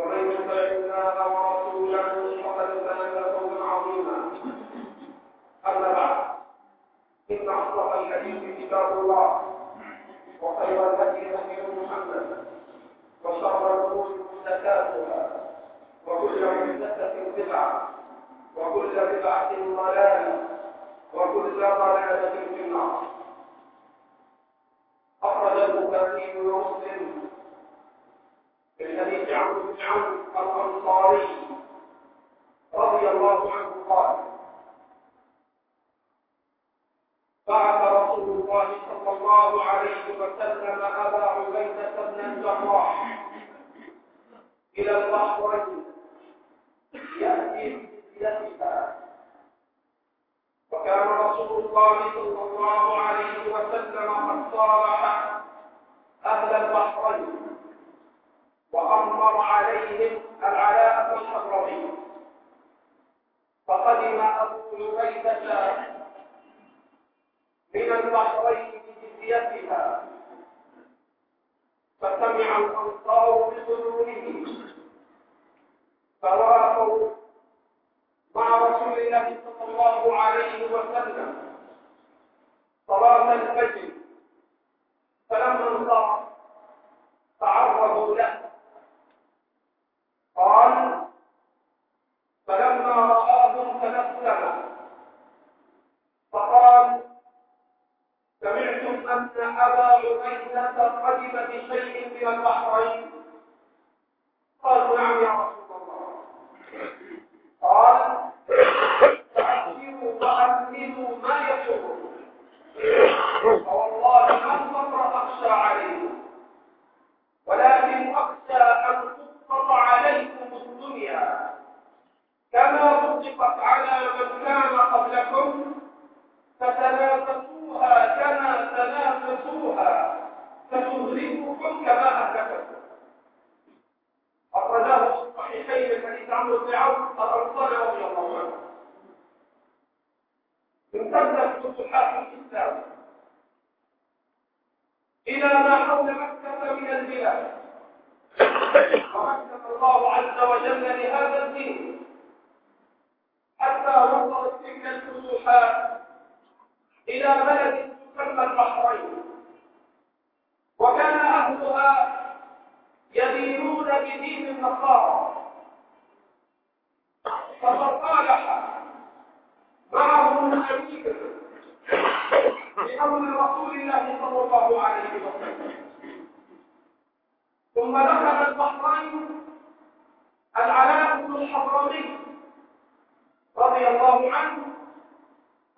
ومن يطع الله ورسوله فقد فاز فوزا عظيما. أما بعد إن أصدق الحديث كتاب الله وخير الهدي هدي محمد وشر الأمور محدثاتها وكل محدثة بدعة وكل بدعة ضلالة وكل ضلالة في النار. اخرج البخاري ومسلم الذي جعل بن عوف الأنصاري رضي الله عنه قال بعث رسول الله صلى الله عليه وسلم أبا عبيدة بن الجراح إلى البحرين يأتي بسلاحها وكان رسول الله صلى الله عليه وسلم قد صالح أهل البحرين وأمر عليهم العلاء الحضرمي فقدم أبو عبيدة من البحرين بجزيتها. فسمع الأنصار بحضوره فوافوا مع رسول الله صلى الله عليه وسلم. صلاة الفجر. فلما انصرف تعرضوا له. البحرين بأمر رسول الله صلى الله عليه وسلم. ثم دخل البحرين العلاء بن الحضرمي رضي الله عنه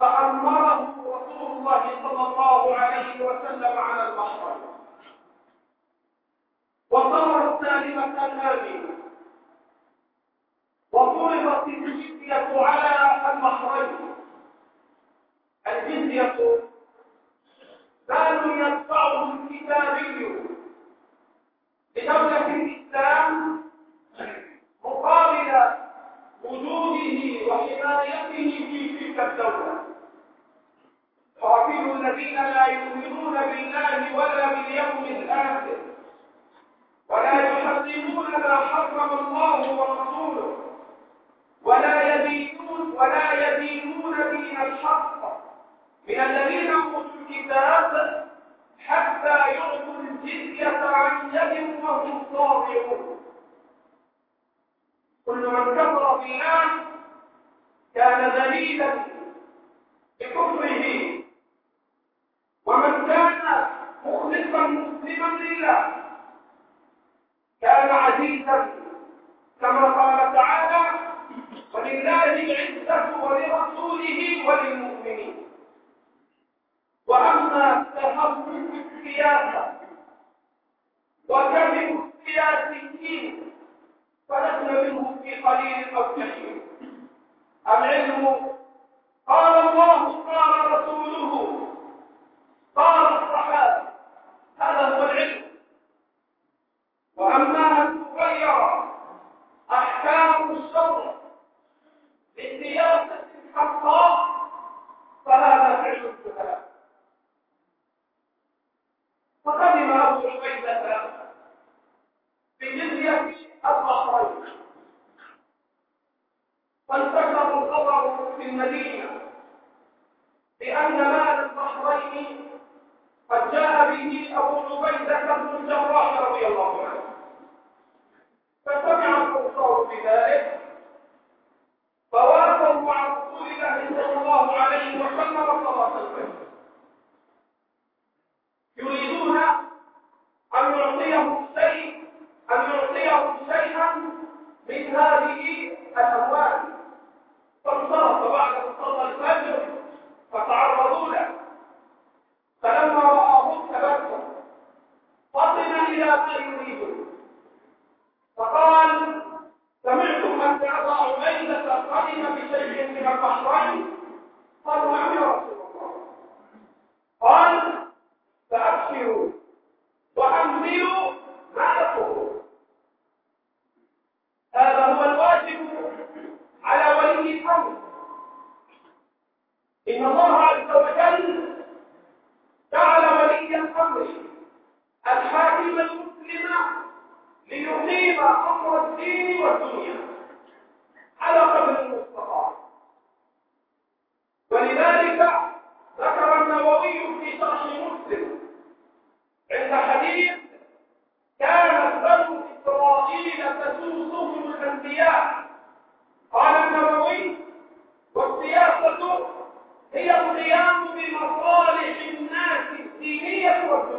فأمره رسول الله صلى الله عليه وسلم على البحرين. وصارت سالمة آمنة وفرضت الجزية على البحرين. الجزية مال يدفعه الكتابي لدولة الإسلام مقابل وجوده وحمايته في تلك الدولة. قاتلوا الذين لا يؤمنون بالله ولا باليوم الآخر ولا يحرمون ما حرم الله ورسوله ولا يدينون ولا يدينون دين الحق. من الذين اوتوا الكتاب حتى يعطوا الجزية عن يد وهم صاغرون. كل من كفر بالله كان ذليلا بكفره ومن كان مخلصا مسلما لله كان عزيزا كما قال تعالى ولله العزة ولرسوله وللمؤمنين. وأما تحقق السياسة وكذب السياسيين فلسنا منهم في قليل أو كثير. العلم قال الله قال رسوله قال الصحابة هذا هو العلم. وأما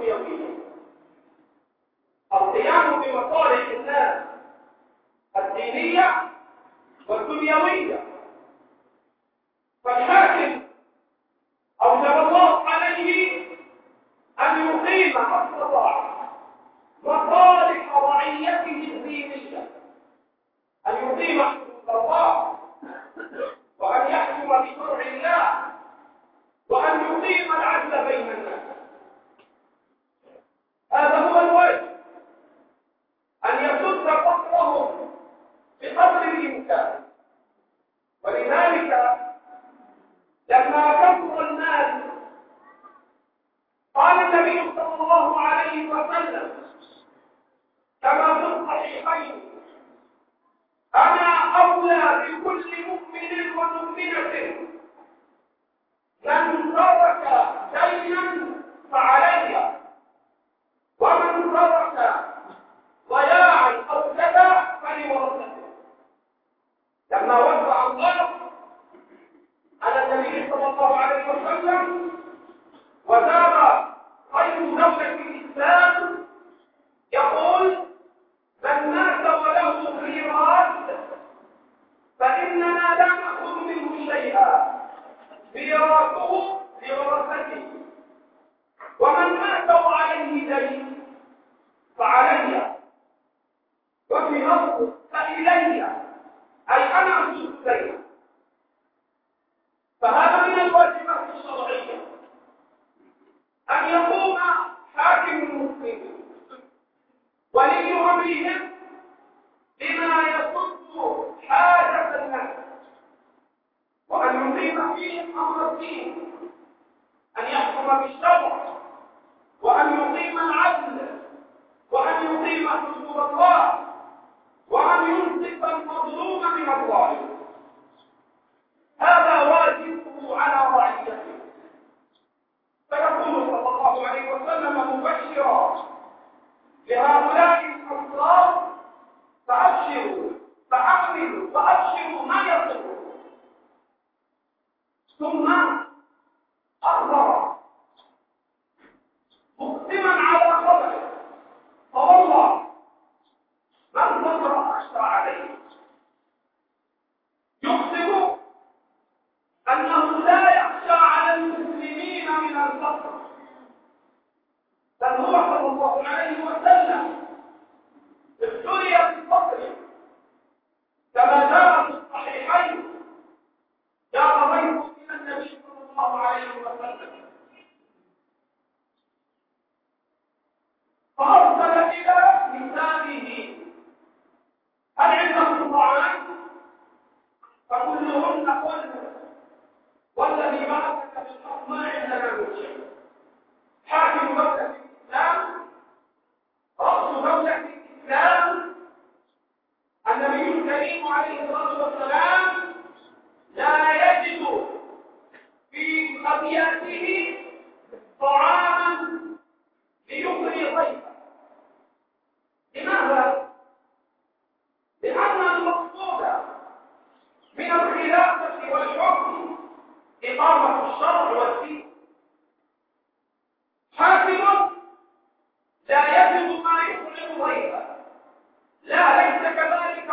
يوميا القيام بمصالح الناس الدينية والدنيوية. فالحاكم أوجب الله عليه أن يقيم ما استطاع مصالح رعيته الدينية. أن يقيم حدود الله وأن يحكم بشرع الله وأن يقيم العدل بين الناس. هذا هو الواجب أن يسد فقرهم بقدر الإمكان. ولذلك لما كفر الناس قال النبي صلى الله عليه وسلم كما في الصحيحين أنا أولى بكل مؤمن ومؤمنة من ترك شيئا فعليها ومن ترك ضياعا أو كذا فلورثته لما وضع الله على النبي صلى الله عليه وسلم ما يخرج ضيفه لا ليس كذلك.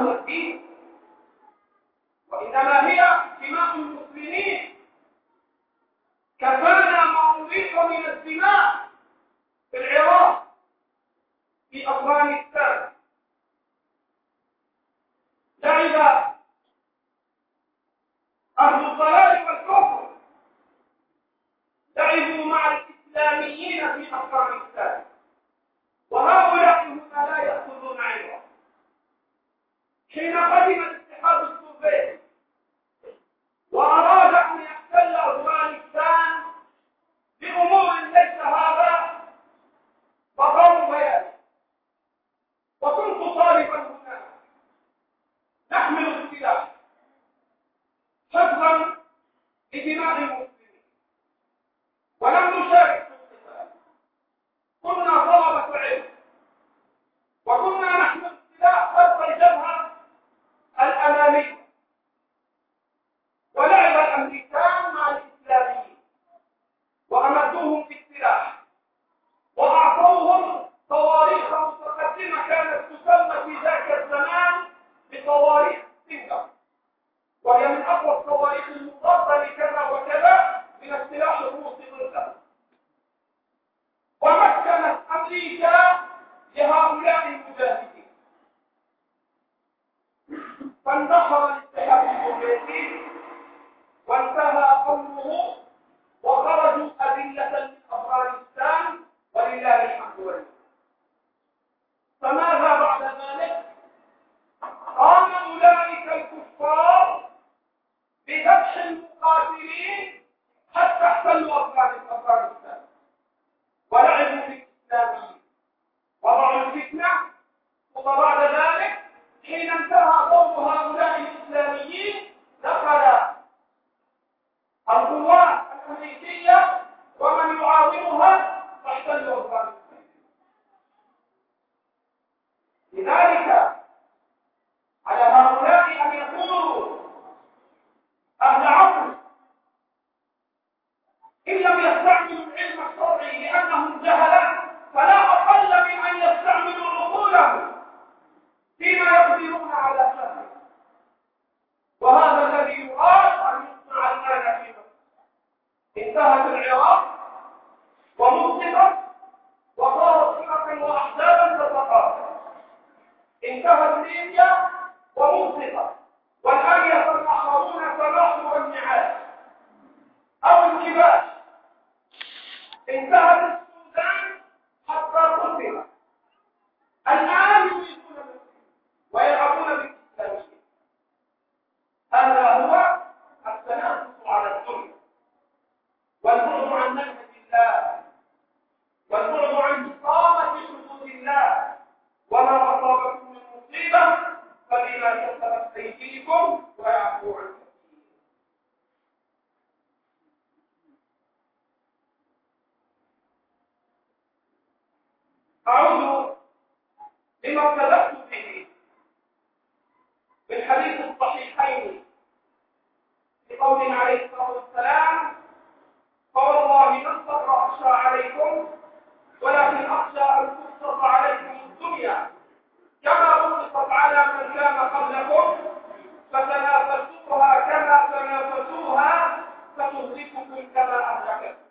وإنما هو Então, فتهلككم كما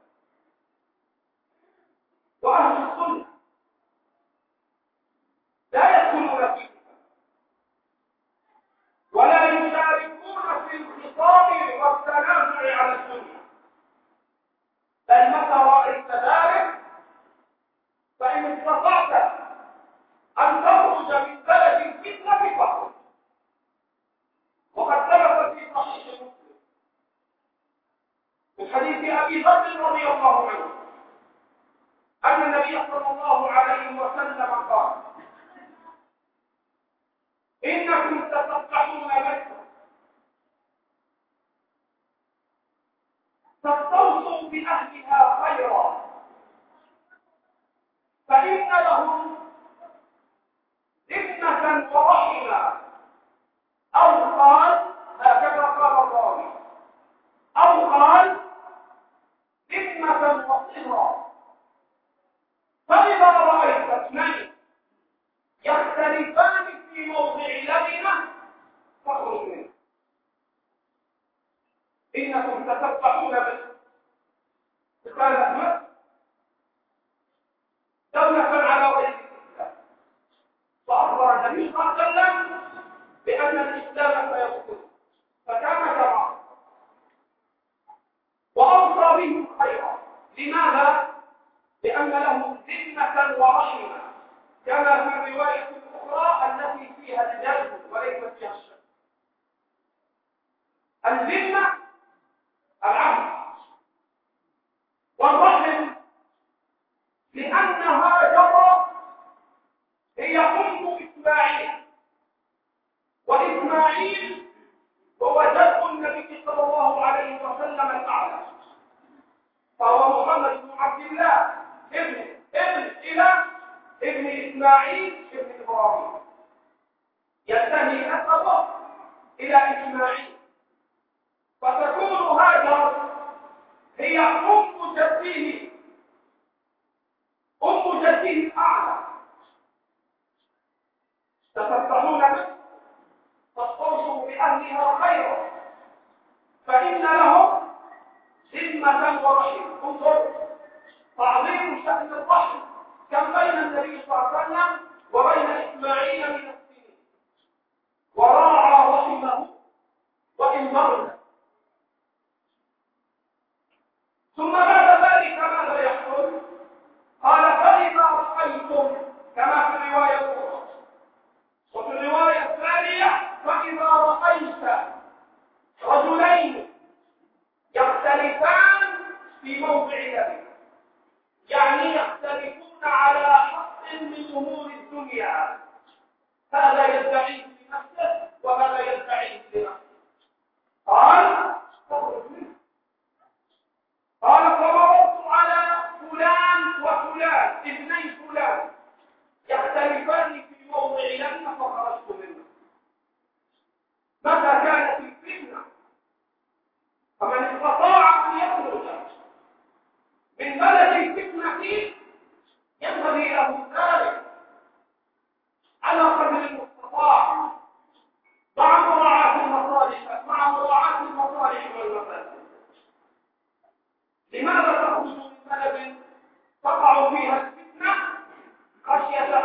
النبي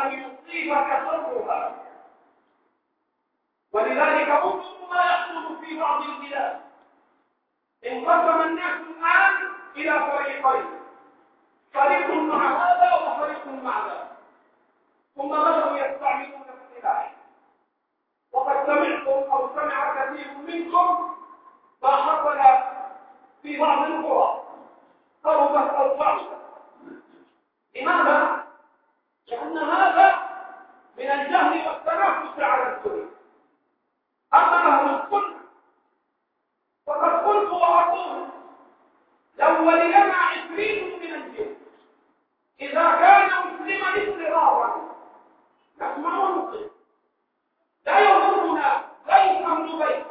أن يصيبك شرها ولذلك انظروا ما يحصل في بعض البلاد. انقسم الناس الآن إلى فريقين. فريق مع هذا وفريق مع ذا. ثم بدأوا يستعملون السلاح. وقد سمعتم أو سمع كثير منكم ما حصل في بعض القرى. ضربت أو بعض لماذا؟ لأن هذا من الجهل والتنافس على الكل أما أهل السنة فقد قلت وأقول لو ولينا عفريت من الجن إذا كان مسلما اضطرارا نسمع ونقيم لا يضرنا ليس أهل بيت.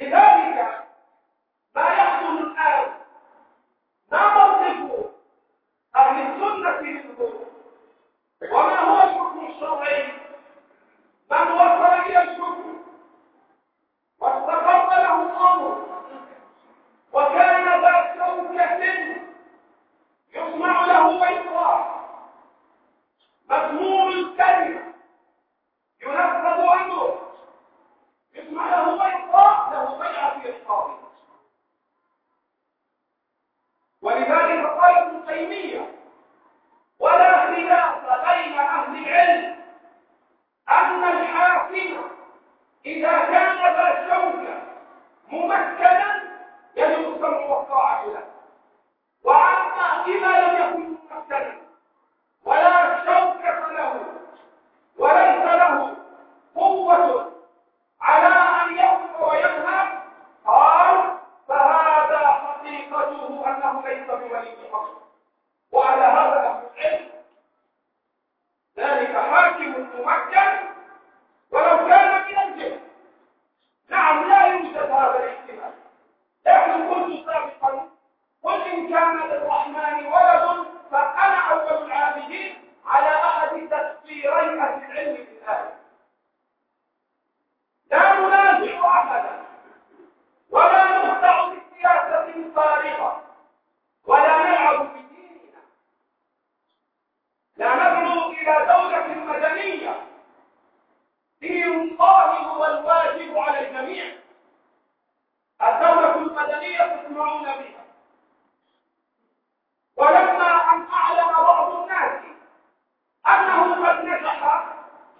لذلك القائم والواجب على الجميع. الدولة المدنية تسمعون بها. ولما أن أعلم بعض الناس أنه قد نجح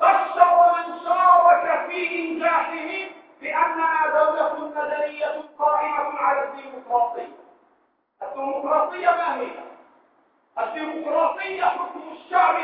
بشر من شارك في إنجاحه بأنها دولة مدنية قائمة على الديمقراطية. الديمقراطية ما هي؟ الديمقراطية حكم الشعب